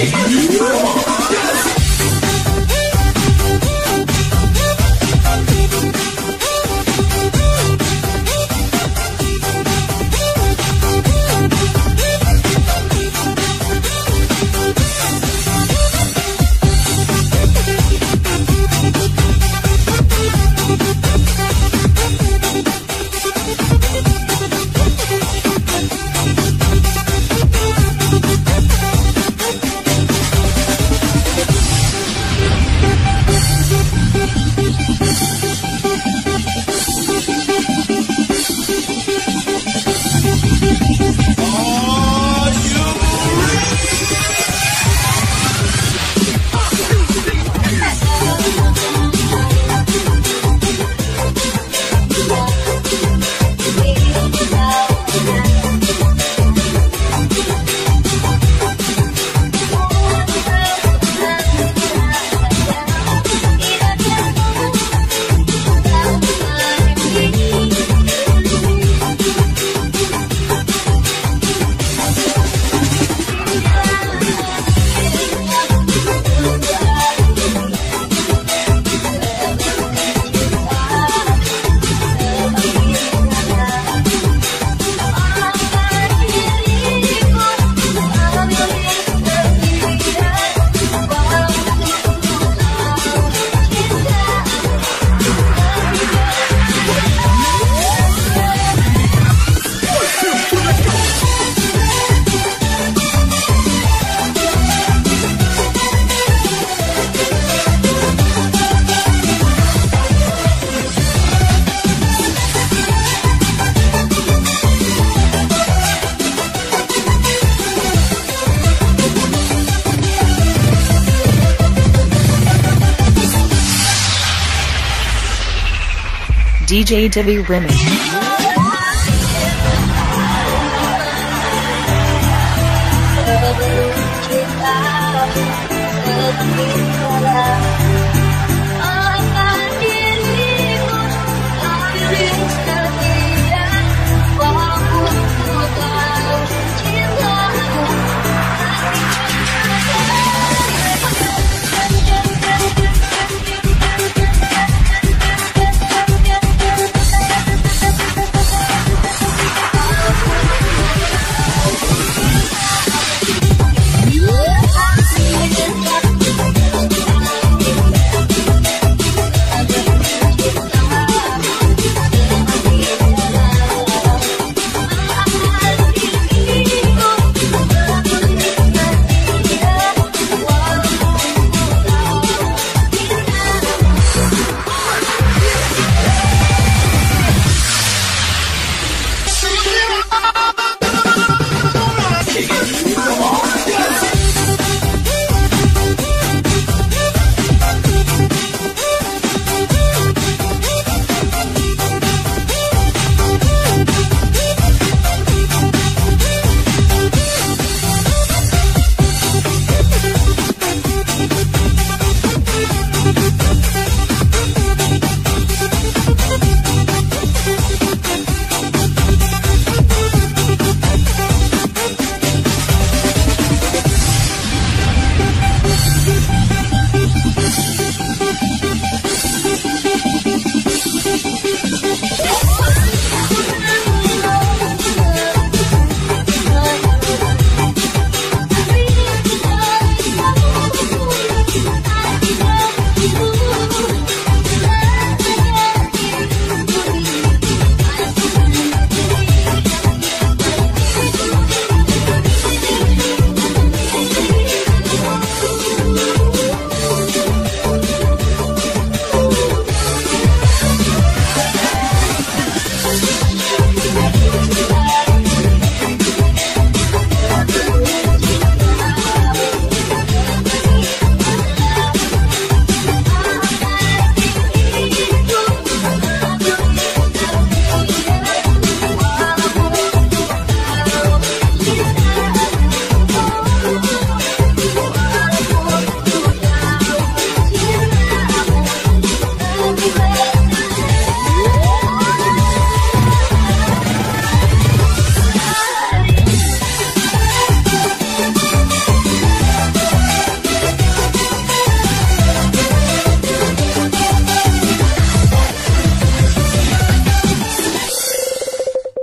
Yeah. DJ Divi Remix. Kita, kita,